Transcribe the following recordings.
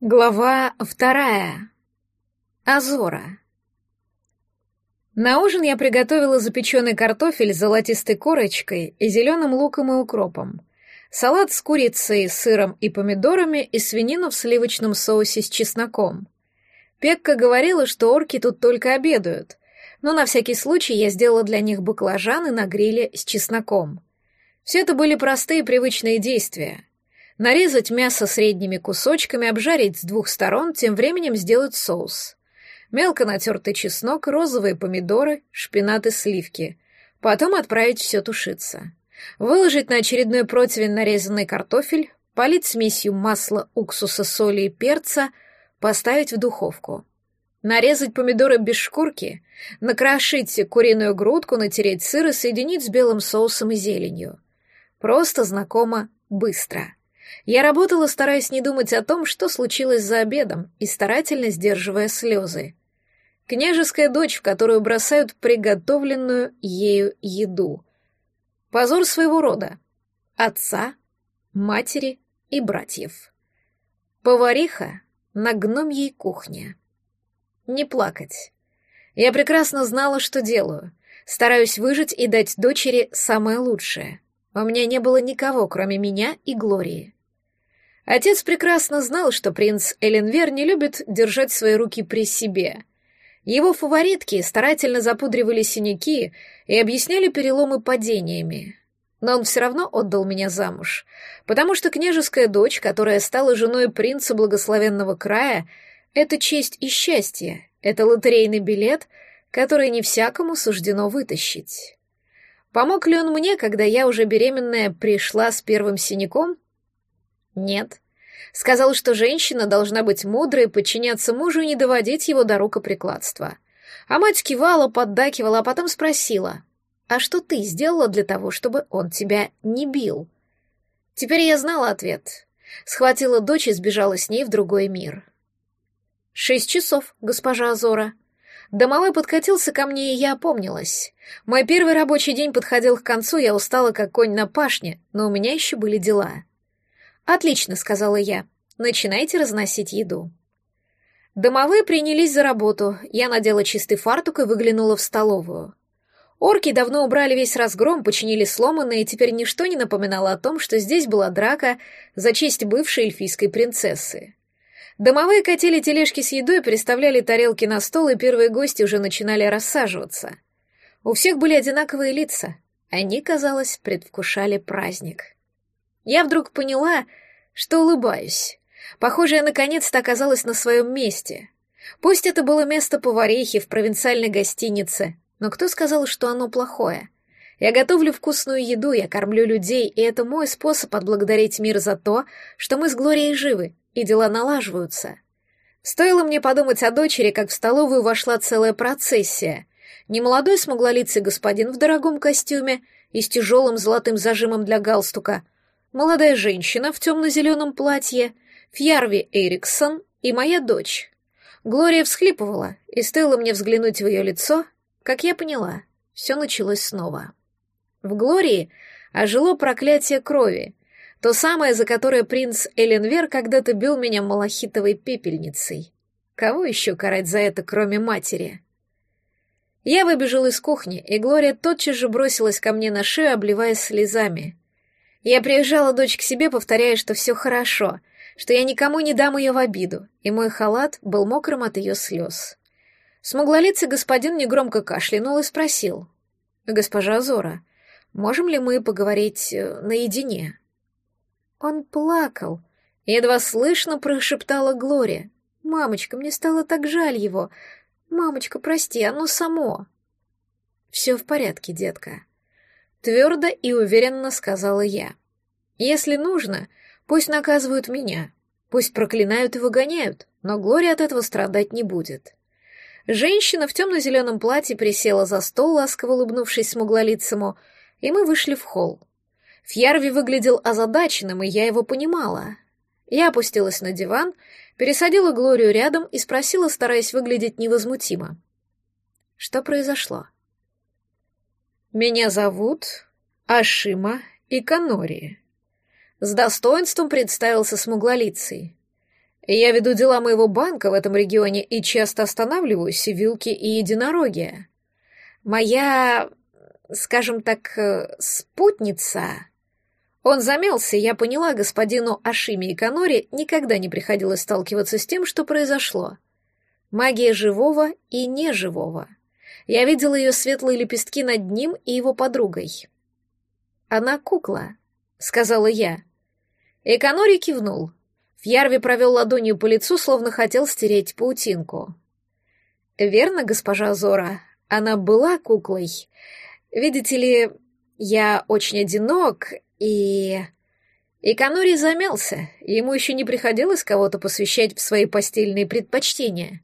Глава вторая. Азора. На ужин я приготовила запеченный картофель с золотистой корочкой и зеленым луком и укропом, салат с курицей, сыром и помидорами и свинину в сливочном соусе с чесноком. Пекка говорила, что орки тут только обедают, но на всякий случай я сделала для них баклажаны на гриле с чесноком. Все это были простые привычные действия — Нарезать мясо средними кусочками, обжарить с двух сторон, тем временем сделать соус. Мелко натертый чеснок, розовые помидоры, шпинат и сливки. Потом отправить все тушиться. Выложить на очередной противень нарезанный картофель, полить смесью масла, уксуса, соли и перца, поставить в духовку. Нарезать помидоры без шкурки, накрошить куриную грудку, натереть сыр и соединить с белым соусом и зеленью. Просто знакомо, быстро. Я работала, стараясь не думать о том, что случилось за обедом, и старательно сдерживая слезы. Княжеская дочь, в которую бросают приготовленную ею еду. Позор своего рода. Отца, матери и братьев. Повариха на гномьей кухне. Не плакать. Я прекрасно знала, что делаю. Стараюсь выжить и дать дочери самое лучшее. У меня не было никого, кроме меня и Глории. Отец прекрасно знал, что принц Эленвер не любит держать свои руки при себе. Его фаворитки старательно запудривали синяки и объясняли переломы падениями. Но он все равно отдал меня замуж, потому что княжеская дочь, которая стала женой принца благословенного края, это честь и счастье, это лотерейный билет, который не всякому суждено вытащить. Помог ли он мне, когда я уже беременная пришла с первым синяком? Нет. Сказал, что женщина должна быть мудрой, подчиняться мужу и не доводить его до рукоприкладства. А мать кивала, поддакивала, а потом спросила, «А что ты сделала для того, чтобы он тебя не бил?» Теперь я знала ответ. Схватила дочь и сбежала с ней в другой мир. «Шесть часов, госпожа Азора», Домовой подкатился ко мне, и я опомнилась. Мой первый рабочий день подходил к концу, я устала как конь на пашне, но у меня еще были дела. «Отлично», — сказала я. «Начинайте разносить еду». Домовые принялись за работу. Я надела чистый фартук и выглянула в столовую. Орки давно убрали весь разгром, починили сломанное, и теперь ничто не напоминало о том, что здесь была драка за честь бывшей эльфийской принцессы. Домовые катили тележки с едой, переставляли тарелки на стол, и первые гости уже начинали рассаживаться. У всех были одинаковые лица. Они, казалось, предвкушали праздник. Я вдруг поняла, что улыбаюсь. Похоже, я наконец-то оказалась на своем месте. Пусть это было место поварихи в провинциальной гостинице, но кто сказал, что оно плохое? Я готовлю вкусную еду, я кормлю людей, и это мой способ отблагодарить мир за то, что мы с Глорией живы, и дела налаживаются. Стоило мне подумать о дочери, как в столовую вошла целая процессия. Немолодой смуглолицый господин в дорогом костюме и с тяжелым золотым зажимом для галстука — молодая женщина в темно-зеленом платье, Фьярви Эриксон и моя дочь. Глория всхлипывала, и стоило мне взглянуть в ее лицо, как я поняла, все началось снова. В Глории ожило проклятие крови, то самое, за которое принц Эленвер когда-то бил меня малахитовой пепельницей. Кого еще карать за это, кроме матери? Я выбежал из кухни, и Глория тотчас же бросилась ко мне на шею, обливаясь слезами. Я приезжала дочь к себе, повторяя, что все хорошо, что я никому не дам ее в обиду, и мой халат был мокрым от ее слез. Смуглолицый господин негромко кашлянул и спросил. «Госпожа Азора, можем ли мы поговорить э, наедине?» Он плакал. Едва слышно прошептала Глория. «Мамочка, мне стало так жаль его. Мамочка, прости, оно само». «Все в порядке, детка», Твердо и уверенно сказала я. Если нужно, пусть наказывают меня, пусть проклинают и выгоняют, но Глория от этого страдать не будет. Женщина в темно-зеленом платье присела за стол, ласково улыбнувшись смуглолицему, и мы вышли в холл. Фьярви выглядел озадаченным, и я его понимала. Я опустилась на диван, пересадила Глорию рядом и спросила, стараясь выглядеть невозмутимо. Что произошло? Меня зовут Ашима Иканори. С достоинством представился смуглолицей. Я веду дела моего банка в этом регионе и часто останавливаюсь в вилки и единороги. Моя, скажем так, э, спутница... Он замялся, я поняла, господину Ашиме и Канори никогда не приходилось сталкиваться с тем, что произошло. Магия живого и неживого. Я видела ее светлые лепестки над ним и его подругой. «Она кукла», — сказала я. И Канори кивнул. Фьярви провел ладонью по лицу, словно хотел стереть паутинку. «Верно, госпожа Зора, она была куклой. Видите ли, я очень одинок и... И Канори замялся, ему еще не приходилось кого-то посвящать в свои постельные предпочтения.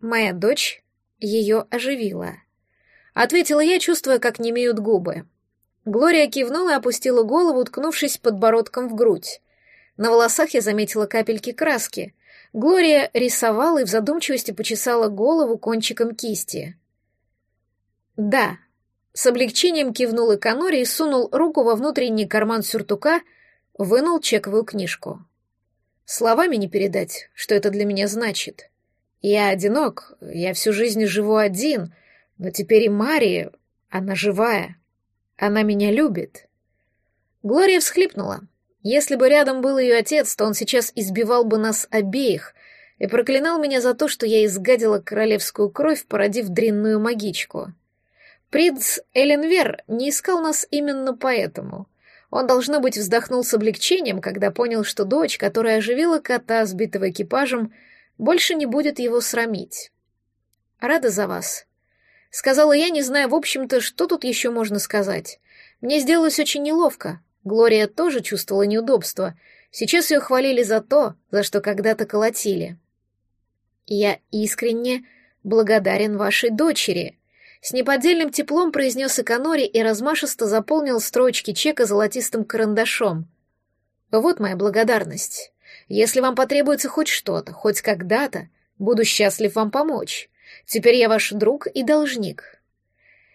Моя дочь ее оживила. Ответила я, чувствуя, как немеют губы. Глория кивнула и опустила голову, уткнувшись подбородком в грудь. На волосах я заметила капельки краски. Глория рисовала и в задумчивости почесала голову кончиком кисти. «Да», с облегчением кивнул Иканори и сунул руку во внутренний карман сюртука, вынул чековую книжку. Словами не передать, что это для меня значит. Я одинок, я всю жизнь живу один, но теперь и Мария, она живая. Она меня любит. Глория всхлипнула. Если бы рядом был ее отец, то он сейчас избивал бы нас обеих и проклинал меня за то, что я изгадила королевскую кровь, породив дрянную магичку. Принц Эленвер не искал нас именно поэтому. Он, должно быть, вздохнул с облегчением, когда понял, что дочь, которая оживила кота, сбитого экипажем, больше не будет его срамить. «Рада за вас», — сказала я, не зная, в общем-то, что тут еще можно сказать. Мне сделалось очень неловко. Глория тоже чувствовала неудобство. Сейчас ее хвалили за то, за что когда-то колотили. «Я искренне благодарен вашей дочери», с неподдельным теплом произнес Эконори и размашисто заполнил строчки чека золотистым карандашом. «Вот моя благодарность. Если вам потребуется хоть что-то, хоть когда-то, буду счастлив вам помочь. Теперь я ваш друг и должник».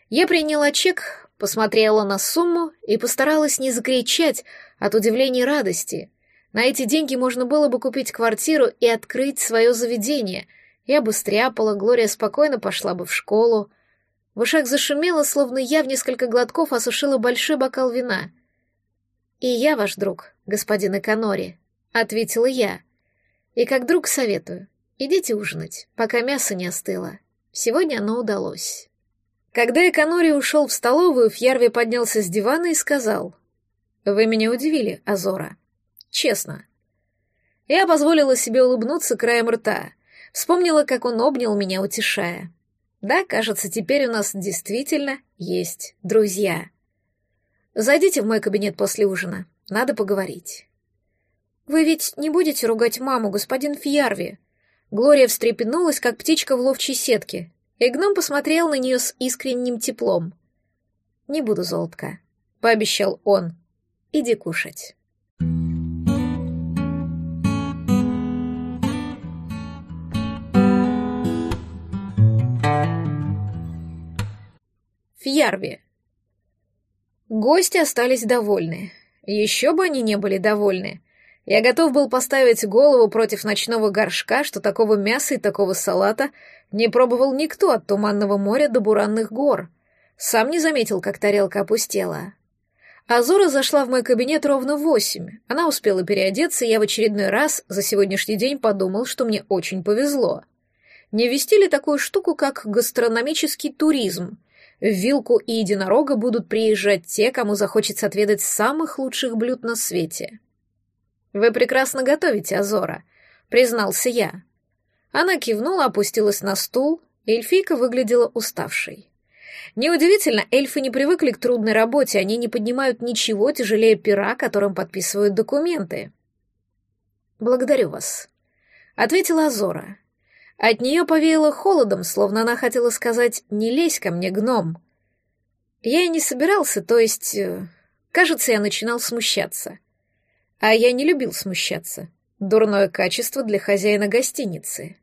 Я приняла чек, посмотрела на сумму и постаралась не закричать от удивления и радости. На эти деньги можно было бы купить квартиру и открыть свое заведение. Я бы стряпала, Глория спокойно пошла бы в школу, в ушах зашумело, словно я в несколько глотков осушила большой бокал вина. «И я ваш друг, господин Эконори», — ответила я. «И как друг советую, идите ужинать, пока мясо не остыло. Сегодня оно удалось». Когда Эконори ушел в столовую, Фьярви поднялся с дивана и сказал, «Вы меня удивили, Азора. Честно». Я позволила себе улыбнуться краем рта, вспомнила, как он обнял меня, утешая. Да, кажется, теперь у нас действительно есть друзья. Зайдите в мой кабинет после ужина. Надо поговорить. Вы ведь не будете ругать маму, господин Фьярви? Глория встрепенулась, как птичка в ловчей сетке, и гном посмотрел на нее с искренним теплом. «Не буду, золотка», — пообещал он. «Иди кушать». Фьярви. Гости остались довольны. Еще бы они не были довольны. Я готов был поставить голову против ночного горшка, что такого мяса и такого салата не пробовал никто от Туманного моря до Буранных гор. Сам не заметил, как тарелка опустела. Азура зашла в мой кабинет ровно в восемь. Она успела переодеться, и я в очередной раз за сегодняшний день подумал, что мне очень повезло. Не вести ли такую штуку, как гастрономический туризм — в Вилку и Единорога будут приезжать те, кому захочется отведать самых лучших блюд на свете. «Вы прекрасно готовите, Азора», — признался я. Она кивнула, опустилась на стул, и эльфийка выглядела уставшей. Неудивительно, эльфы не привыкли к трудной работе, они не поднимают ничего тяжелее пера, которым подписывают документы. «Благодарю вас», — ответила Азора. От нее повеяло холодом, словно она хотела сказать «не лезь ко мне, гном». Я и не собирался, то есть... Э, кажется, я начинал смущаться. А я не любил смущаться. Дурное качество для хозяина гостиницы.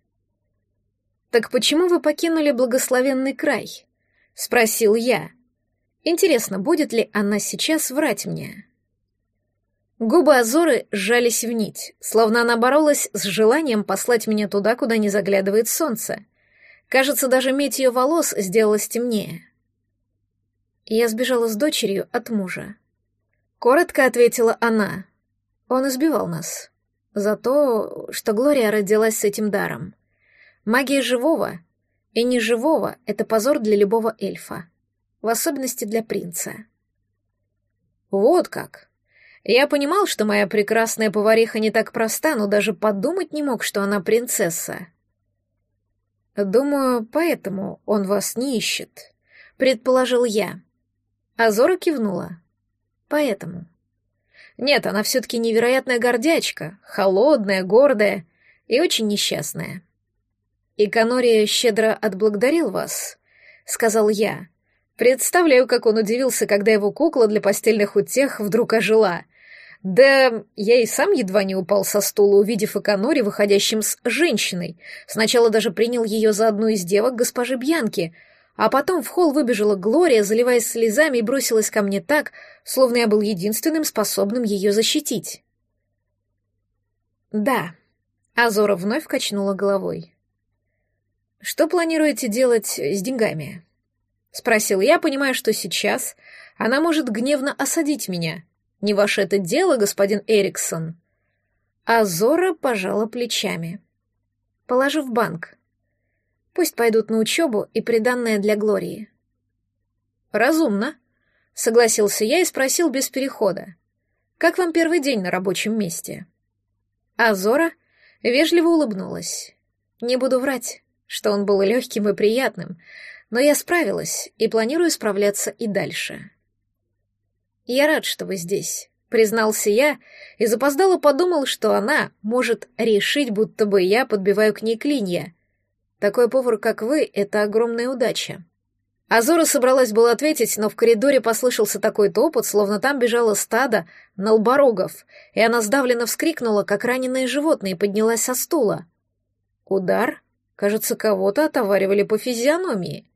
«Так почему вы покинули благословенный край?» — спросил я. «Интересно, будет ли она сейчас врать мне?» Губы Азоры сжались в нить, словно она боролась с желанием послать меня туда, куда не заглядывает солнце. Кажется, даже медь ее волос сделалась темнее. Я сбежала с дочерью от мужа. Коротко ответила она. Он избивал нас. За то, что Глория родилась с этим даром. Магия живого и неживого — это позор для любого эльфа. В особенности для принца. Вот как. Я понимал, что моя прекрасная повариха не так проста, но даже подумать не мог, что она принцесса. Думаю, поэтому он вас не ищет, предположил я. Азора кивнула. Поэтому. Нет, она все-таки невероятная гордячка, холодная, гордая и очень несчастная. И Канория щедро отблагодарил вас, сказал я. Представляю, как он удивился, когда его кукла для постельных утех вдруг ожила. Да я и сам едва не упал со стула, увидев Эконори, выходящим с женщиной. Сначала даже принял ее за одну из девок госпожи Бьянки, а потом в холл выбежала Глория, заливаясь слезами, и бросилась ко мне так, словно я был единственным способным ее защитить. «Да», — Азора вновь качнула головой. «Что планируете делать с деньгами?» — спросил я, понимая, что сейчас она может гневно осадить меня. «Не ваше это дело, господин Эриксон». Азора пожала плечами. «Положи в банк. Пусть пойдут на учебу и приданное для Глории». «Разумно», — согласился я и спросил без перехода. «Как вам первый день на рабочем месте?» Азора вежливо улыбнулась. «Не буду врать, что он был легким и приятным, но я справилась и планирую справляться и дальше. «Я рад, что вы здесь», — признался я, и запоздало подумал, что она может решить, будто бы я подбиваю к ней клинья. Такой повар, как вы, — это огромная удача. Азора собралась было ответить, но в коридоре послышался такой топот, словно там бежало стадо налборогов, и она сдавленно вскрикнула, как раненое животное, и поднялась со стула. Удар? Кажется, кого-то отоваривали по физиономии.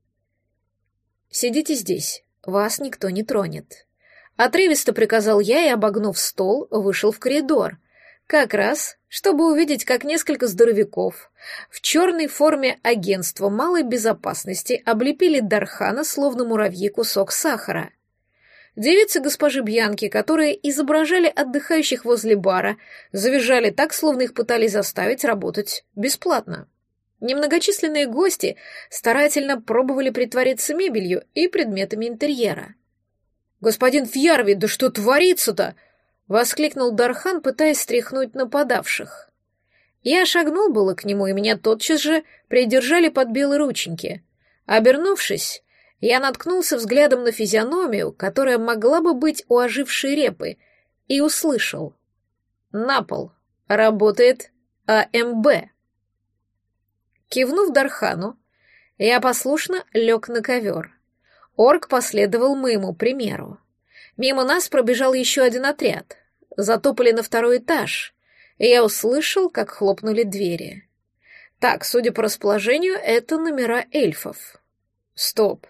«Сидите здесь, вас никто не тронет». Отрывисто приказал я и, обогнув стол, вышел в коридор. Как раз, чтобы увидеть, как несколько здоровяков в черной форме агентства малой безопасности облепили Дархана, словно муравьи кусок сахара. Девицы госпожи Бьянки, которые изображали отдыхающих возле бара, завизжали так, словно их пытались заставить работать бесплатно. Немногочисленные гости старательно пробовали притвориться мебелью и предметами интерьера. «Господин Фьярви, да что творится-то?» — воскликнул Дархан, пытаясь стряхнуть нападавших. Я шагнул было к нему, и меня тотчас же придержали под белые рученьки. Обернувшись, я наткнулся взглядом на физиономию, которая могла бы быть у ожившей репы, и услышал. «На пол. Работает АМБ». Кивнув Дархану, я послушно лег на ковер. Орк последовал моему примеру. Мимо нас пробежал еще один отряд. Затопали на второй этаж, и я услышал, как хлопнули двери. Так, судя по расположению, это номера эльфов. Стоп.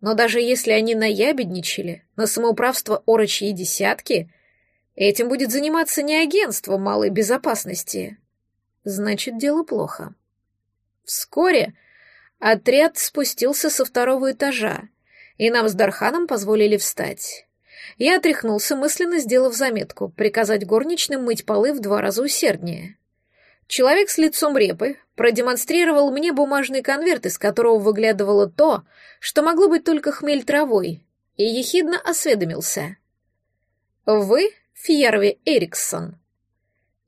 Но даже если они наябедничали на самоуправство орочьи десятки, этим будет заниматься не агентство малой безопасности. Значит, дело плохо. Вскоре отряд спустился со второго этажа, и нам с Дарханом позволили встать. Я отряхнулся, мысленно сделав заметку, приказать горничным мыть полы в два раза усерднее. Человек с лицом репы продемонстрировал мне бумажный конверт, из которого выглядывало то, что могло быть только хмель травой, и ехидно осведомился. «Вы Фьерви Эриксон?»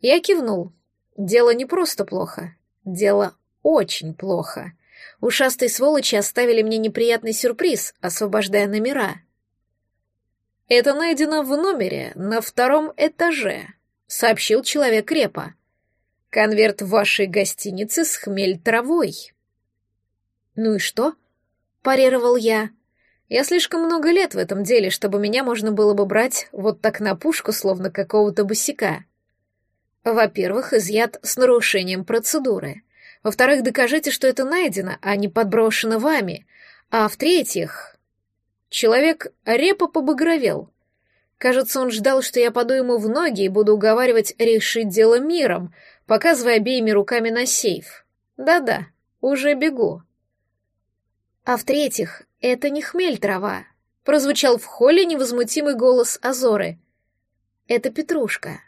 Я кивнул. Дело не просто плохо, дело очень плохо. Ушастые сволочи оставили мне неприятный сюрприз, освобождая номера. «Это найдено в номере на втором этаже», — сообщил человек крепа. «Конверт вашей гостинице с хмель-травой». «Ну и что?» — парировал я. «Я слишком много лет в этом деле, чтобы меня можно было бы брать вот так на пушку, словно какого-то босика. Во-первых, изъят с нарушением процедуры. Во-вторых, докажите, что это найдено, а не подброшено вами. А в-третьих... Человек репо побагровел. Кажется, он ждал, что я паду ему в ноги и буду уговаривать решить дело миром, показывая обеими руками на сейф. Да-да, уже бегу. А в-третьих, это не хмель трава. Прозвучал в холле невозмутимый голос Азоры. Это петрушка.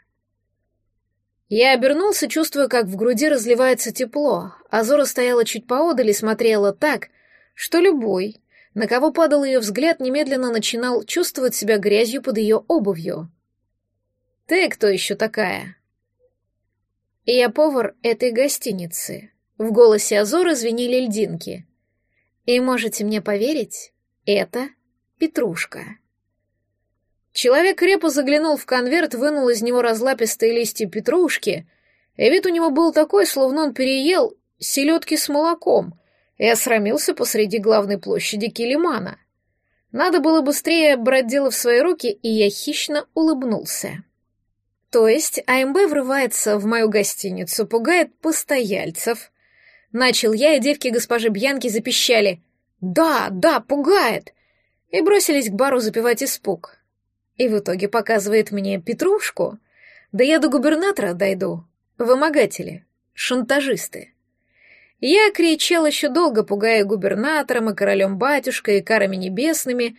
Я обернулся, чувствуя, как в груди разливается тепло. Азора стояла чуть поодаль и смотрела так, что любой, на кого падал ее взгляд, немедленно начинал чувствовать себя грязью под ее обувью. «Ты кто еще такая?» «Я повар этой гостиницы», — в голосе Азоры звенели льдинки. «И можете мне поверить, это Петрушка». Человек крепо заглянул в конверт, вынул из него разлапистые листья петрушки, и вид у него был такой, словно он переел селедки с молоком — и осрамился посреди главной площади Килимана. Надо было быстрее брать дело в свои руки, и я хищно улыбнулся. То есть АМБ врывается в мою гостиницу, пугает постояльцев. Начал я, и девки госпожи Бьянки запищали «Да, да, пугает!» и бросились к бару запивать испуг. И в итоге показывает мне Петрушку. Да я до губернатора дойду. Вымогатели, шантажисты. Я кричал еще долго, пугая губернатором и королем-батюшкой, и карами небесными.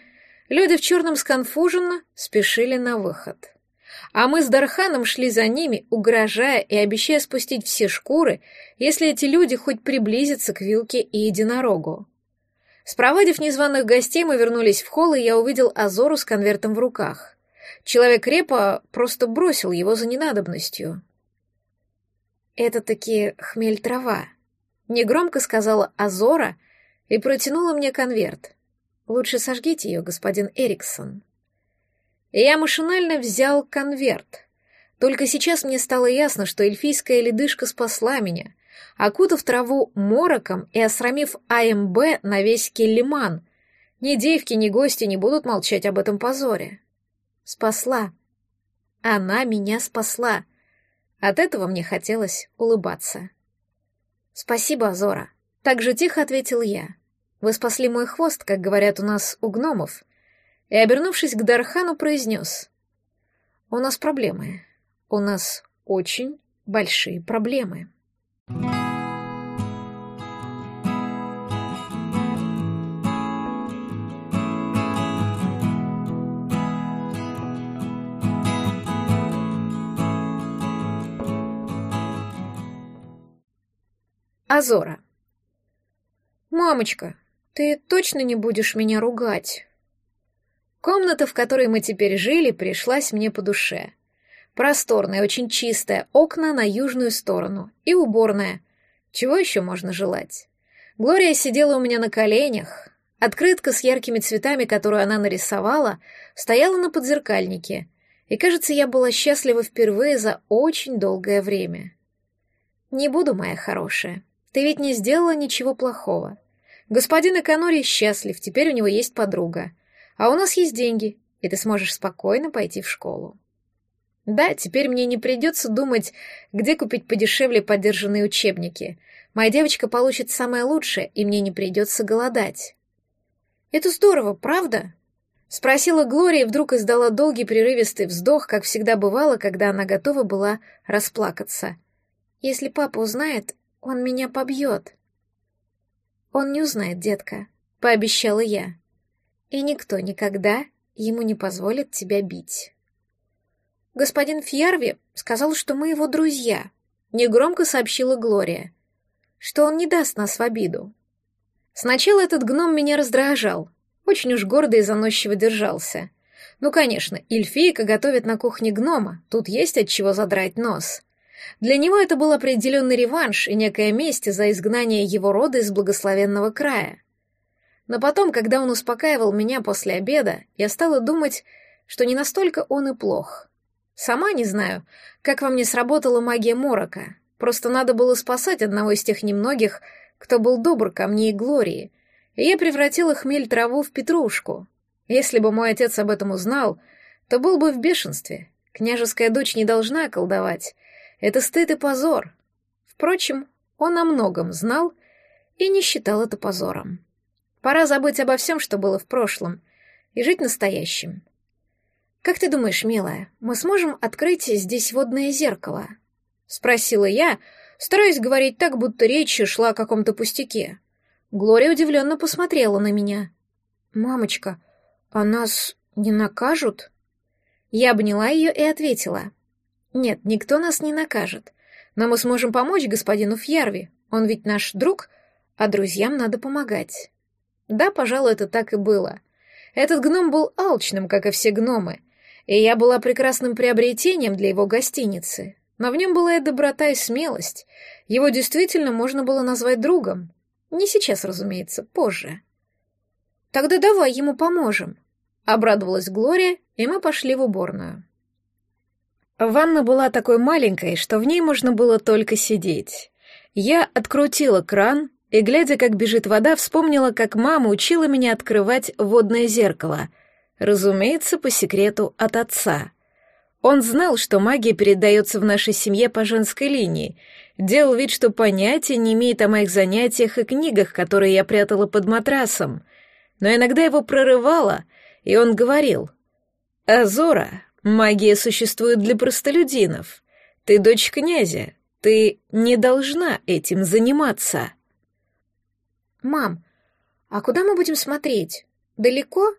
Люди в черном сконфуженно спешили на выход. А мы с Дарханом шли за ними, угрожая и обещая спустить все шкуры, если эти люди хоть приблизятся к вилке и единорогу. Спроводив незваных гостей, мы вернулись в холл, и я увидел Азору с конвертом в руках. Человек репа просто бросил его за ненадобностью. «Это таки хмель-трава», Негромко сказала Азора и протянула мне конверт. «Лучше сожгите ее, господин Эриксон». Я машинально взял конверт. Только сейчас мне стало ясно, что эльфийская ледышка спасла меня, окутав траву мороком и осрамив АМБ на весь Келлиман. Ни девки, ни гости не будут молчать об этом позоре. Спасла. Она меня спасла. От этого мне хотелось улыбаться. «Спасибо, Азора», — так же тихо ответил я. «Вы спасли мой хвост, как говорят у нас у гномов». И, обернувшись к Дархану, произнес. «У нас проблемы. У нас очень большие проблемы». Азора. «Мамочка, ты точно не будешь меня ругать?» Комната, в которой мы теперь жили, пришлась мне по душе. Просторная, очень чистая, окна на южную сторону и уборная. Чего еще можно желать? Глория сидела у меня на коленях. Открытка с яркими цветами, которую она нарисовала, стояла на подзеркальнике. И, кажется, я была счастлива впервые за очень долгое время. «Не буду, моя хорошая», ты ведь не сделала ничего плохого. Господин Эконори счастлив, теперь у него есть подруга. А у нас есть деньги, и ты сможешь спокойно пойти в школу. Да, теперь мне не придется думать, где купить подешевле подержанные учебники. Моя девочка получит самое лучшее, и мне не придется голодать. Это здорово, правда? Спросила Глория и вдруг издала долгий прерывистый вздох, как всегда бывало, когда она готова была расплакаться. Если папа узнает, он меня побьет. Он не узнает, детка, пообещала я. И никто никогда ему не позволит тебя бить. Господин Фьярви сказал, что мы его друзья, негромко сообщила Глория, что он не даст нас в обиду. Сначала этот гном меня раздражал, очень уж гордо и заносчиво держался. Ну, конечно, эльфийка готовит на кухне гнома, тут есть от чего задрать нос. Для него это был определенный реванш и некое месть за изгнание его рода из благословенного края. Но потом, когда он успокаивал меня после обеда, я стала думать, что не настолько он и плох. Сама не знаю, как во мне сработала магия Морока. Просто надо было спасать одного из тех немногих, кто был добр ко мне и Глории, и я превратила хмель траву в петрушку. Если бы мой отец об этом узнал, то был бы в бешенстве. Княжеская дочь не должна колдовать, это стыд и позор. Впрочем, он о многом знал и не считал это позором. Пора забыть обо всем, что было в прошлом, и жить настоящим. «Как ты думаешь, милая, мы сможем открыть здесь водное зеркало?» — спросила я, стараясь говорить так, будто речь шла о каком-то пустяке. Глория удивленно посмотрела на меня. «Мамочка, а нас не накажут?» Я обняла ее и ответила. «Нет, никто нас не накажет. Но мы сможем помочь господину Фьярви. Он ведь наш друг, а друзьям надо помогать». Да, пожалуй, это так и было. Этот гном был алчным, как и все гномы, и я была прекрасным приобретением для его гостиницы. Но в нем была и доброта, и смелость. Его действительно можно было назвать другом. Не сейчас, разумеется, позже. «Тогда давай ему поможем», — обрадовалась Глория, и мы пошли в уборную. Ванна была такой маленькой, что в ней можно было только сидеть. Я открутила кран и, глядя, как бежит вода, вспомнила, как мама учила меня открывать водное зеркало. Разумеется, по секрету от отца. Он знал, что магия передается в нашей семье по женской линии, делал вид, что понятия не имеет о моих занятиях и книгах, которые я прятала под матрасом. Но иногда его прорывало, и он говорил, «Азора, магия существует для простолюдинов. Ты дочь князя, ты не должна этим заниматься». «Мам, а куда мы будем смотреть? Далеко?»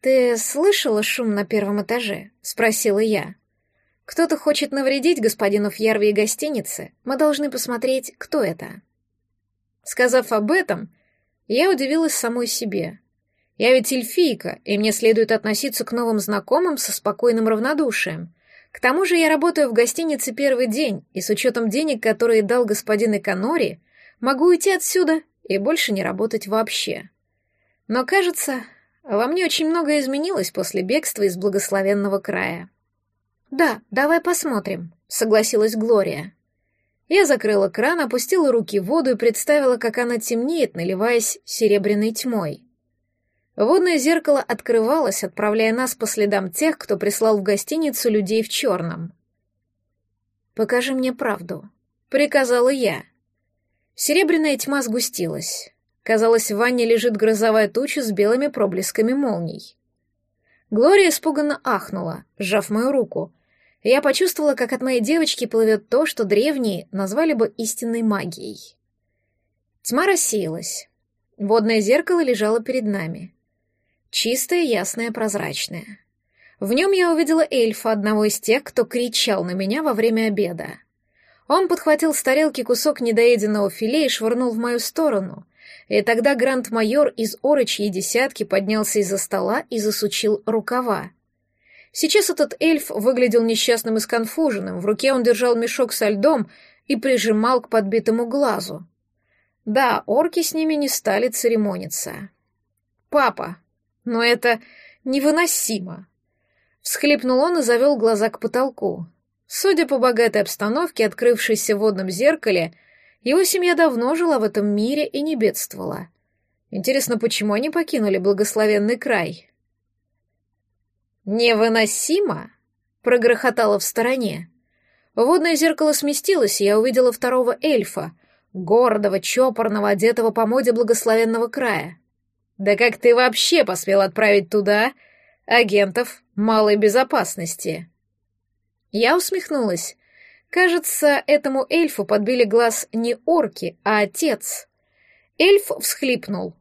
«Ты слышала шум на первом этаже?» — спросила я. «Кто-то хочет навредить господину Фьярви и гостинице. Мы должны посмотреть, кто это». Сказав об этом, я удивилась самой себе. Я ведь эльфийка, и мне следует относиться к новым знакомым со спокойным равнодушием. К тому же я работаю в гостинице первый день, и с учетом денег, которые дал господин Эконори, могу уйти отсюда и больше не работать вообще. Но, кажется, во мне очень многое изменилось после бегства из благословенного края. «Да, давай посмотрим», — согласилась Глория. Я закрыла кран, опустила руки в воду и представила, как она темнеет, наливаясь серебряной тьмой. Водное зеркало открывалось, отправляя нас по следам тех, кто прислал в гостиницу людей в черном. «Покажи мне правду», — приказала я. Серебряная тьма сгустилась. Казалось, в ванне лежит грозовая туча с белыми проблесками молний. Глория испуганно ахнула, сжав мою руку. Я почувствовала, как от моей девочки плывет то, что древние назвали бы истинной магией. Тьма рассеялась. Водное зеркало лежало перед нами. Чистое, ясное, прозрачное. В нем я увидела эльфа, одного из тех, кто кричал на меня во время обеда. Он подхватил с тарелки кусок недоеденного филе и швырнул в мою сторону. И тогда гранд-майор из орочьей десятки поднялся из-за стола и засучил рукава. Сейчас этот эльф выглядел несчастным и сконфуженным, в руке он держал мешок со льдом и прижимал к подбитому глазу. Да, орки с ними не стали церемониться. «Папа, но это невыносимо!» Всхлипнул он и завел глаза к потолку. Судя по богатой обстановке, открывшейся в водном зеркале, его семья давно жила в этом мире и не бедствовала. Интересно, почему они покинули благословенный край? «Невыносимо!» — прогрохотало в стороне. Водное зеркало сместилось, и я увидела второго эльфа, гордого, чопорного, одетого по моде благословенного края. «Да как ты вообще посмел отправить туда агентов малой безопасности?» Я усмехнулась. Кажется, этому эльфу подбили глаз не орки, а отец. Эльф всхлипнул.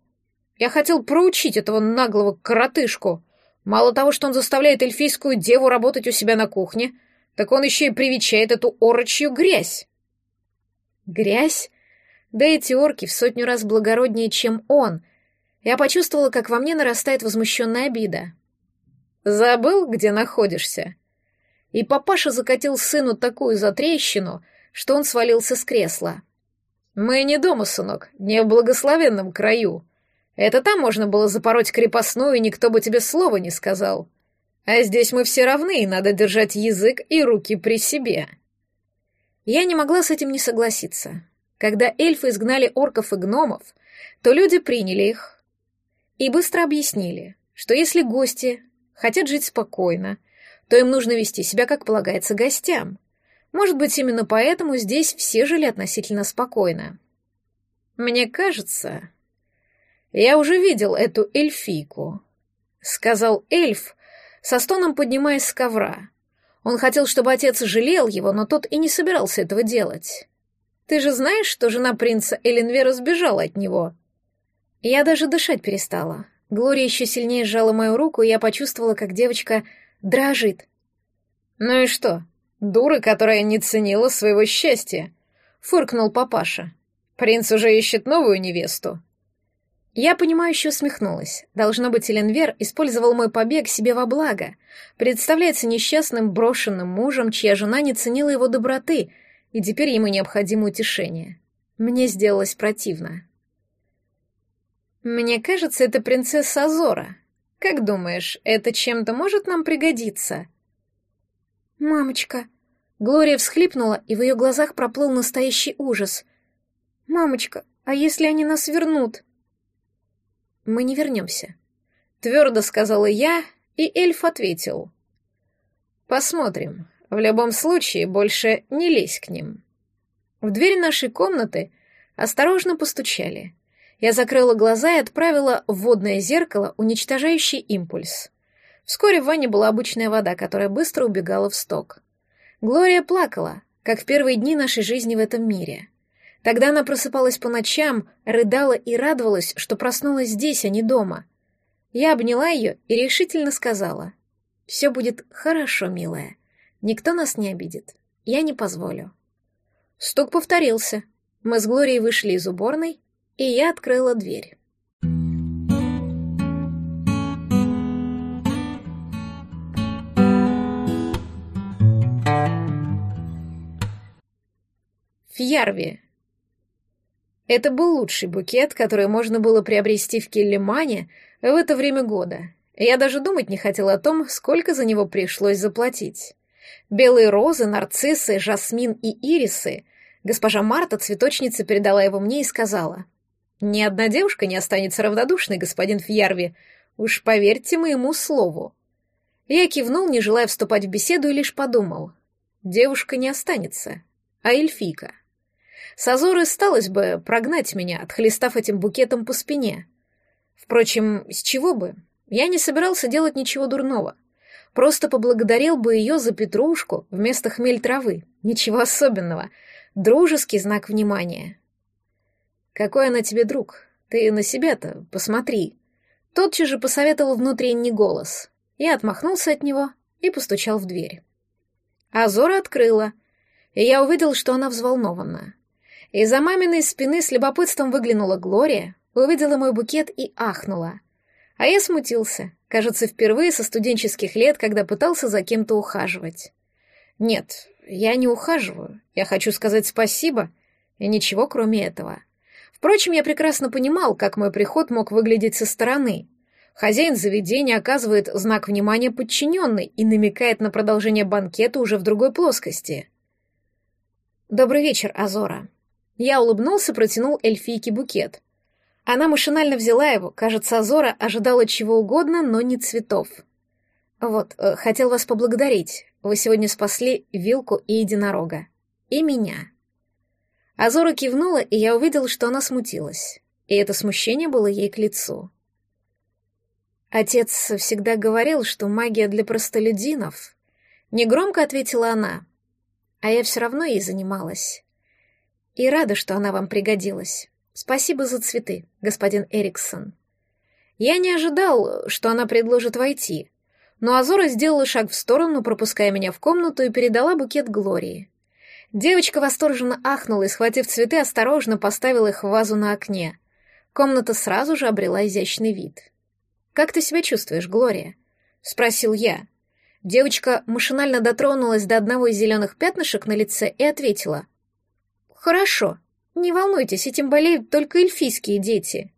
Я хотел проучить этого наглого коротышку. Мало того, что он заставляет эльфийскую деву работать у себя на кухне, так он еще и привечает эту орочью грязь. Грязь? Да эти орки в сотню раз благороднее, чем он. Я почувствовала, как во мне нарастает возмущенная обида. Забыл, где находишься? и папаша закатил сыну такую затрещину, что он свалился с кресла. «Мы не дома, сынок, не в благословенном краю. Это там можно было запороть крепостную, и никто бы тебе слова не сказал. А здесь мы все равны, и надо держать язык и руки при себе». Я не могла с этим не согласиться. Когда эльфы изгнали орков и гномов, то люди приняли их и быстро объяснили, что если гости хотят жить спокойно, то им нужно вести себя, как полагается, гостям. Может быть, именно поэтому здесь все жили относительно спокойно. Мне кажется, я уже видел эту эльфийку, сказал эльф со стоном поднимаясь с ковра. Он хотел, чтобы отец жалел его, но тот и не собирался этого делать. «Ты же знаешь, что жена принца Эленвера сбежала от него?» Я даже дышать перестала. Глория еще сильнее сжала мою руку, и я почувствовала, как девочка дрожит. «Ну и что? Дура, которая не ценила своего счастья», — фыркнул папаша. «Принц уже ищет новую невесту». Я понимающе усмехнулась. Должно быть, Эленвер использовал мой побег себе во благо. Представляется несчастным брошенным мужем, чья жена не ценила его доброты, и теперь ему необходимо утешение. Мне сделалось противно. «Мне кажется, это принцесса Азора. Как думаешь, это чем-то может нам пригодиться?» «Мамочка!» Глория всхлипнула, и в ее глазах проплыл настоящий ужас. «Мамочка, а если они нас вернут?» мы не вернемся», — твердо сказала я, и эльф ответил. «Посмотрим. В любом случае, больше не лезь к ним». В дверь нашей комнаты осторожно постучали. Я закрыла глаза и отправила в водное зеркало уничтожающий импульс. Вскоре в ванне была обычная вода, которая быстро убегала в сток. Глория плакала, как в первые дни нашей жизни в этом мире. Тогда она просыпалась по ночам, рыдала и радовалась, что проснулась здесь, а не дома. Я обняла ее и решительно сказала, «Все будет хорошо, милая. Никто нас не обидит. Я не позволю». Стук повторился. Мы с Глорией вышли из уборной, и я открыла дверь. Фьярви. Это был лучший букет, который можно было приобрести в Келлимане в это время года. Я даже думать не хотела о том, сколько за него пришлось заплатить. Белые розы, нарциссы, жасмин и ирисы. Госпожа Марта, цветочница, передала его мне и сказала. «Ни одна девушка не останется равнодушной, господин Фьярви. Уж поверьте моему слову». Я кивнул, не желая вступать в беседу, и лишь подумал. Девушка не останется, а эльфийка. С Азоры сталось бы прогнать меня, отхлестав этим букетом по спине. Впрочем, с чего бы? Я не собирался делать ничего дурного. Просто поблагодарил бы ее за петрушку вместо хмель травы. Ничего особенного. Дружеский знак внимания. Какой она тебе друг? Ты на себя-то посмотри. Тотчас же посоветовал внутренний голос. Я отмахнулся от него и постучал в дверь. Азора открыла, и я увидел, что она взволнована. Из-за маминой спины с любопытством выглянула Глория, увидела мой букет и ахнула. А я смутился, кажется, впервые со студенческих лет, когда пытался за кем-то ухаживать. Нет, я не ухаживаю, я хочу сказать спасибо, и ничего кроме этого. Впрочем, я прекрасно понимал, как мой приход мог выглядеть со стороны. Хозяин заведения оказывает знак внимания подчиненный и намекает на продолжение банкета уже в другой плоскости. «Добрый вечер, Азора», я улыбнулся, протянул эльфийке букет. Она машинально взяла его, кажется, Азора ожидала чего угодно, но не цветов. «Вот, э, хотел вас поблагодарить. Вы сегодня спасли Вилку и Единорога. И меня». Азора кивнула, и я увидел, что она смутилась. И это смущение было ей к лицу. Отец всегда говорил, что магия для простолюдинов. Негромко ответила она. А я все равно ей занималась. И рада, что она вам пригодилась. Спасибо за цветы, господин Эриксон. Я не ожидал, что она предложит войти, но Азора сделала шаг в сторону, пропуская меня в комнату и передала букет Глории. Девочка восторженно ахнула и, схватив цветы, осторожно поставила их в вазу на окне. Комната сразу же обрела изящный вид. «Как ты себя чувствуешь, Глория?» — спросил я. Девочка машинально дотронулась до одного из зеленых пятнышек на лице и ответила. «Хорошо. Не волнуйтесь, этим болеют только эльфийские дети».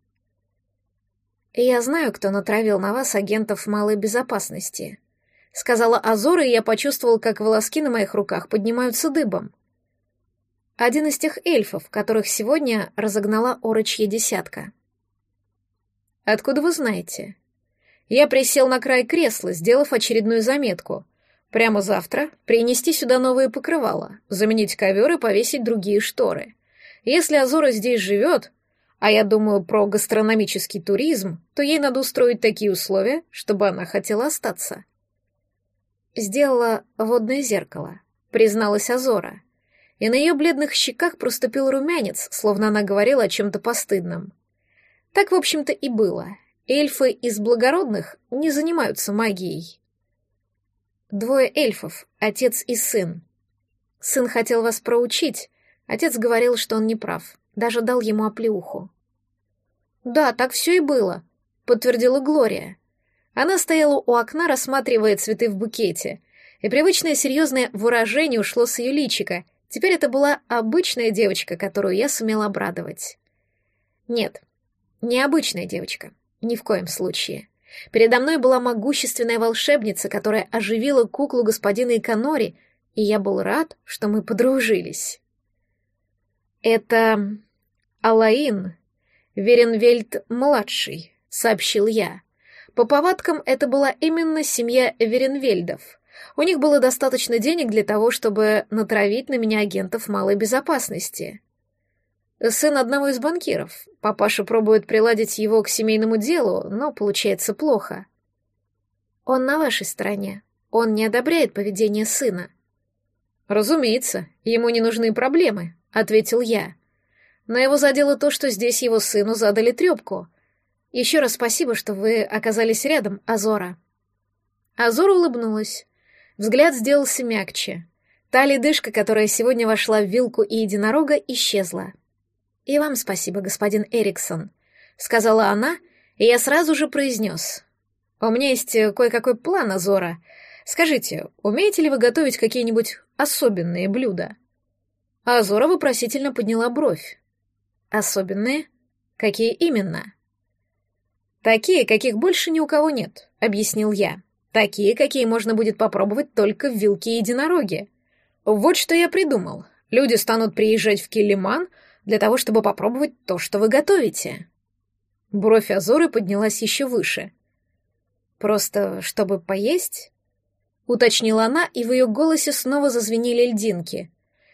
«Я знаю, кто натравил на вас агентов малой безопасности», — сказала Азора, и я почувствовал, как волоски на моих руках поднимаются дыбом. Один из тех эльфов, которых сегодня разогнала орочья десятка. «Откуда вы знаете?» Я присел на край кресла, сделав очередную заметку — Прямо завтра принести сюда новые покрывала, заменить ковер и повесить другие шторы. Если Азора здесь живет, а я думаю про гастрономический туризм, то ей надо устроить такие условия, чтобы она хотела остаться. сделала водное зеркало, призналась Азора. И на ее бледных щеках проступил румянец, словно она говорила о чем-то постыдном. Так, в общем-то, и было. Эльфы из благородных не занимаются магией. Двое эльфов, отец и сын. Сын хотел вас проучить, отец говорил, что он не прав, даже дал ему оплеуху. «Да, так все и было», — подтвердила Глория. Она стояла у окна, рассматривая цветы в букете, и привычное серьезное выражение ушло с ее личика. Теперь это была обычная девочка, которую я сумела обрадовать. Нет, необычная девочка, ни в коем случае. Передо мной была могущественная волшебница, которая оживила куклу господина Иконори, и я был рад, что мы подружились. Это Алаин, Веренвельд-младший, сообщил я. По повадкам это была именно семья Веренвельдов. У них было достаточно денег для того, чтобы натравить на меня агентов малой безопасности. Сын одного из банкиров. Папаша пробует приладить его к семейному делу, но получается плохо. Он на вашей стороне. Он не одобряет поведение сына. Разумеется, ему не нужны проблемы, ответил я. Но его задело то, что здесь его сыну задали трепку. Еще раз спасибо, что вы оказались рядом, Азора. Азора улыбнулась. Взгляд сделался мягче. Та ледышка, которая сегодня вошла в вилку и единорога, исчезла. «И вам спасибо, господин Эриксон», — сказала она, и я сразу же произнес. «У меня есть кое-какой план, Азора. Скажите, умеете ли вы готовить какие-нибудь особенные блюда?» Азора вопросительно подняла бровь. Особенные? Какие именно? Такие, каких больше ни у кого нет, объяснил я. Такие, какие можно будет попробовать только в вилке единороги. Вот что я придумал. Люди станут приезжать в Киллиман для того, чтобы попробовать то, что вы готовите. Бровь Азоры поднялась еще выше. Просто чтобы поесть? Уточнила она, и в ее голосе снова зазвенели льдинки.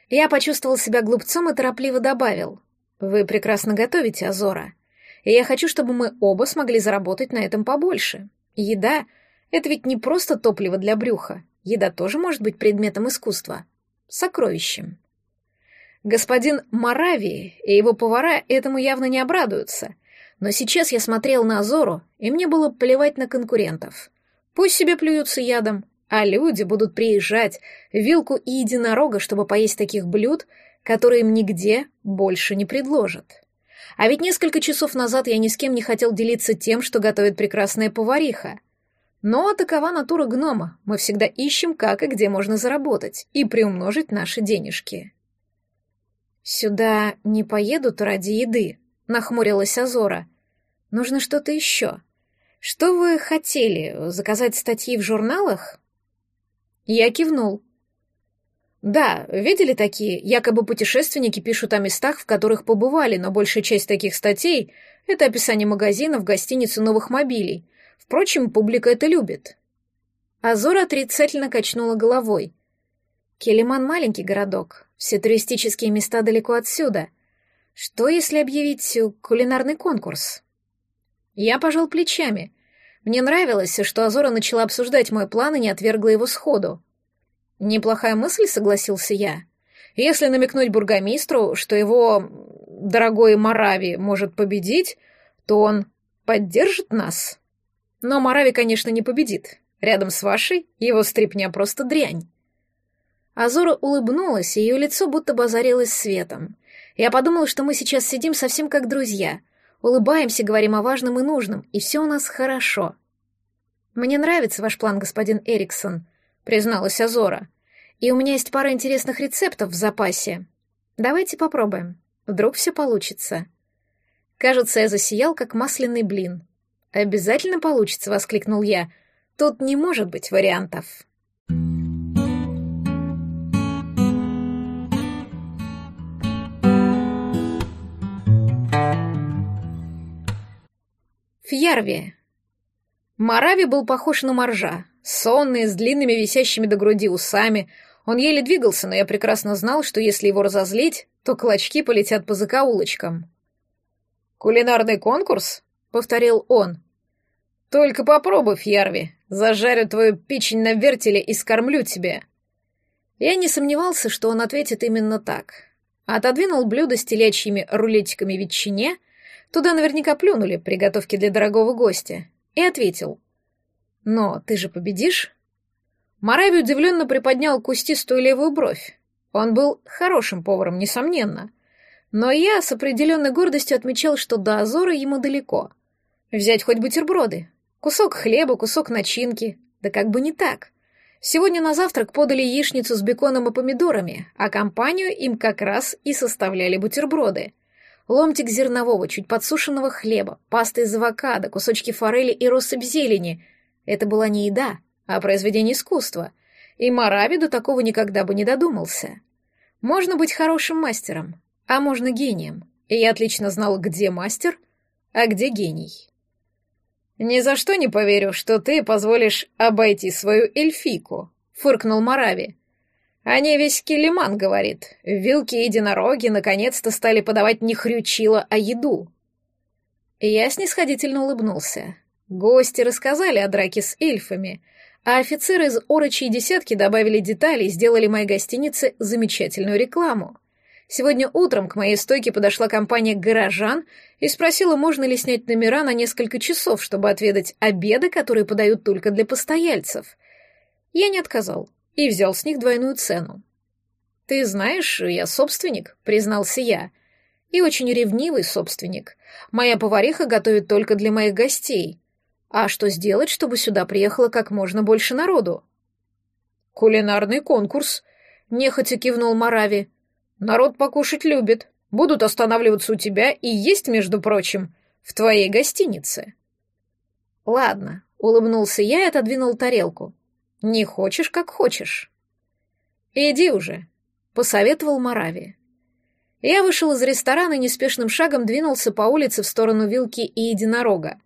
Я почувствовал себя глупцом и торопливо добавил. Вы прекрасно готовите, Азора. И я хочу, чтобы мы оба смогли заработать на этом побольше. Еда — это ведь не просто топливо для брюха. Еда тоже может быть предметом искусства. Сокровищем. Господин Марави и его повара этому явно не обрадуются. Но сейчас я смотрел на Азору, и мне было плевать на конкурентов. Пусть себе плюются ядом, а люди будут приезжать вилку и единорога, чтобы поесть таких блюд, которые им нигде больше не предложат. А ведь несколько часов назад я ни с кем не хотел делиться тем, что готовит прекрасная повариха. Но такова натура гнома, мы всегда ищем, как и где можно заработать и приумножить наши денежки. «Сюда не поедут ради еды», — нахмурилась Азора. «Нужно что-то еще. Что вы хотели, заказать статьи в журналах?» Я кивнул. Да, видели такие? Якобы путешественники пишут о местах, в которых побывали, но большая часть таких статей — это описание магазинов, гостиниц и новых мобилей. Впрочем, публика это любит. Азора отрицательно качнула головой. Келиман — маленький городок, все туристические места далеко отсюда. Что, если объявить кулинарный конкурс? Я пожал плечами. Мне нравилось, что Азора начала обсуждать мой план и не отвергла его сходу. Неплохая мысль, согласился я. Если намекнуть бургомистру, что его дорогой Марави может победить, то он поддержит нас. Но Марави, конечно, не победит. Рядом с вашей его стрипня просто дрянь. Азора улыбнулась, и ее лицо будто бы озарилось светом. Я подумала, что мы сейчас сидим совсем как друзья. Улыбаемся, говорим о важном и нужном, и все у нас хорошо. «Мне нравится ваш план, господин Эриксон», — призналась Азора. «И у меня есть пара интересных рецептов в запасе. Давайте попробуем. Вдруг все получится». Кажется, я засиял, как масляный блин. «Обязательно получится», — воскликнул я. «Тут не может быть вариантов». Фьярви. Марави был похож на моржа, сонный, с длинными висящими до груди усами. Он еле двигался, но я прекрасно знал, что если его разозлить, то клочки полетят по закоулочкам. «Кулинарный конкурс?» — повторил он. «Только попробуй, Фьярви. Зажарю твою печень на вертеле и скормлю тебе». Я не сомневался, что он ответит именно так. Отодвинул блюдо с телячьими рулетиками ветчине, туда наверняка плюнули приготовки для дорогого гостя, и ответил. «Но ты же победишь?» Марави удивленно приподнял кустистую левую бровь. Он был хорошим поваром, несомненно. Но я с определенной гордостью отмечал, что до Азора ему далеко. Взять хоть бутерброды. Кусок хлеба, кусок начинки. Да как бы не так. Сегодня на завтрак подали яичницу с беконом и помидорами, а компанию им как раз и составляли бутерброды. Ломтик зернового, чуть подсушенного хлеба, паста из авокадо, кусочки форели и россыпь зелени. Это была не еда, а произведение искусства. И Мараби до такого никогда бы не додумался. Можно быть хорошим мастером, а можно гением. И я отлично знал, где мастер, а где гений. «Ни за что не поверю, что ты позволишь обойти свою эльфику», — фыркнул Марави. «О ней весь Келиман говорит. Вилки и единороги наконец-то стали подавать не хрючило, а еду». Я снисходительно улыбнулся. Гости рассказали о драке с эльфами, а офицеры из орочей десятки добавили детали и сделали моей гостинице замечательную рекламу. Сегодня утром к моей стойке подошла компания «Горожан» и спросила, можно ли снять номера на несколько часов, чтобы отведать обеды, которые подают только для постояльцев. Я не отказал и взял с них двойную цену. «Ты знаешь, я собственник», — признался я. «И очень ревнивый собственник. Моя повариха готовит только для моих гостей. А что сделать, чтобы сюда приехало как можно больше народу?» «Кулинарный конкурс», — нехотя кивнул Марави. Народ покушать любит. Будут останавливаться у тебя и есть, между прочим, в твоей гостинице. Ладно, улыбнулся я и отодвинул тарелку. Не хочешь, как хочешь. Иди уже, посоветовал Марави. Я вышел из ресторана и неспешным шагом двинулся по улице в сторону вилки и единорога.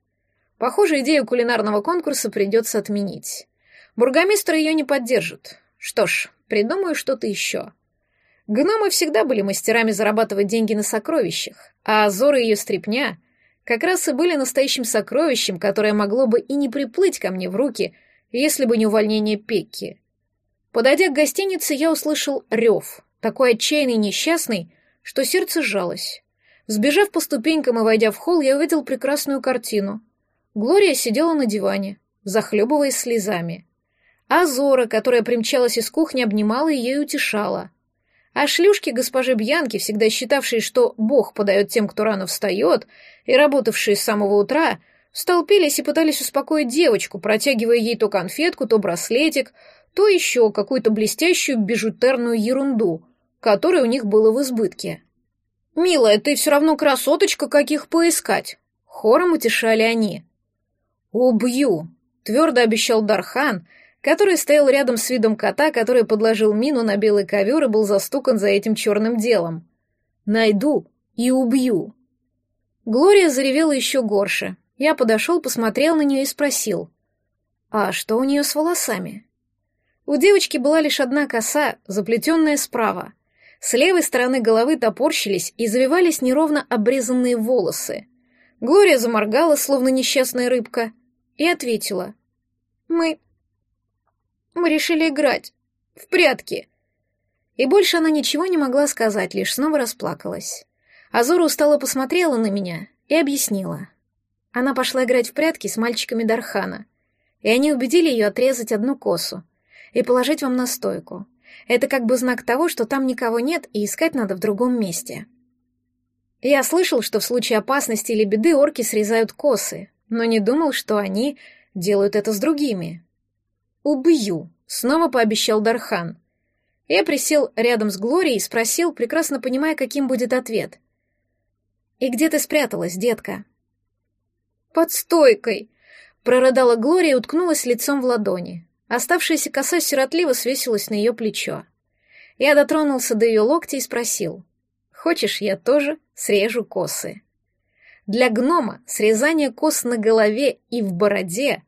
Похоже, идею кулинарного конкурса придется отменить. Бургомистр ее не поддержит. Что ж, придумаю что-то еще. Гномы всегда были мастерами зарабатывать деньги на сокровищах, а Азора и ее стрепня как раз и были настоящим сокровищем, которое могло бы и не приплыть ко мне в руки, если бы не увольнение Пекки. Подойдя к гостинице, я услышал рев, такой отчаянный и несчастный, что сердце сжалось. Сбежав по ступенькам и войдя в холл, я увидел прекрасную картину. Глория сидела на диване, захлебываясь слезами. А Зора, которая примчалась из кухни, обнимала ее и утешала — а шлюшки госпожи Бьянки, всегда считавшие, что Бог подает тем, кто рано встает, и работавшие с самого утра, столпились и пытались успокоить девочку, протягивая ей то конфетку, то браслетик, то еще какую-то блестящую бижутерную ерунду, которой у них было в избытке. «Милая, ты все равно красоточка, каких поискать!» Хором утешали они. «Убью!» — твердо обещал Дархан, который стоял рядом с видом кота, который подложил мину на белый ковер и был застукан за этим черным делом. «Найду и убью». Глория заревела еще горше. Я подошел, посмотрел на нее и спросил. «А что у нее с волосами?» У девочки была лишь одна коса, заплетенная справа. С левой стороны головы топорщились и завивались неровно обрезанные волосы. Глория заморгала, словно несчастная рыбка, и ответила. «Мы мы решили играть. В прятки. И больше она ничего не могла сказать, лишь снова расплакалась. Азура устало посмотрела на меня и объяснила. Она пошла играть в прятки с мальчиками Дархана, и они убедили ее отрезать одну косу и положить вам на стойку. Это как бы знак того, что там никого нет и искать надо в другом месте. Я слышал, что в случае опасности или беды орки срезают косы, но не думал, что они делают это с другими. «Убью», — снова пообещал Дархан. Я присел рядом с Глорией и спросил, прекрасно понимая, каким будет ответ. «И где ты спряталась, детка?» «Под стойкой», — прорыдала Глория и уткнулась лицом в ладони. Оставшаяся коса сиротливо свесилась на ее плечо. Я дотронулся до ее локтя и спросил. «Хочешь, я тоже срежу косы?» Для гнома срезание кос на голове и в бороде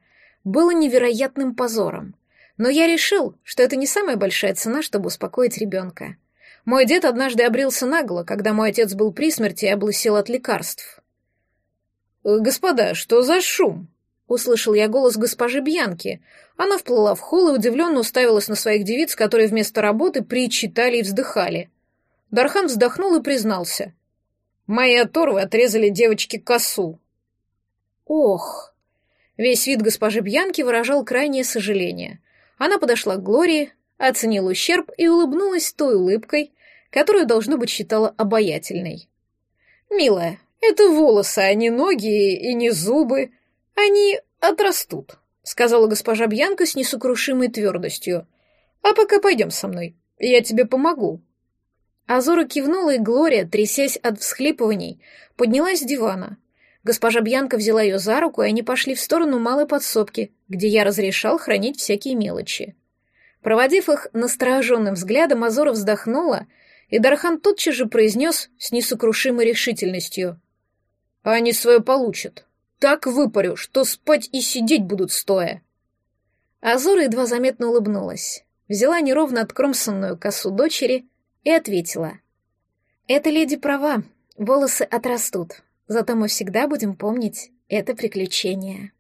было невероятным позором. Но я решил, что это не самая большая цена, чтобы успокоить ребенка. Мой дед однажды обрился нагло, когда мой отец был при смерти и облысел от лекарств. «Господа, что за шум?» услышал я голос госпожи Бьянки. Она вплыла в холл и удивленно уставилась на своих девиц, которые вместо работы причитали и вздыхали. Дархан вздохнул и признался. «Мои оторвы отрезали девочке косу». «Ох!» Весь вид госпожи Бьянки выражал крайнее сожаление. Она подошла к Глории, оценила ущерб и улыбнулась той улыбкой, которую, должно быть, считала обаятельной. «Милая, это волосы, а не ноги и не зубы. Они отрастут», — сказала госпожа Бьянка с несокрушимой твердостью. «А пока пойдем со мной, я тебе помогу». Азора кивнула, и Глория, трясясь от всхлипываний, поднялась с дивана. Госпожа Бьянка взяла ее за руку, и они пошли в сторону малой подсобки, где я разрешал хранить всякие мелочи. Проводив их настороженным взглядом, Азора вздохнула, и Дархан тотчас же произнес с несокрушимой решительностью. «Они свое получат. Так выпарю, что спать и сидеть будут стоя». Азора едва заметно улыбнулась, взяла неровно откромсанную косу дочери и ответила. «Эта леди права, волосы отрастут, зато мы всегда будем помнить это приключение».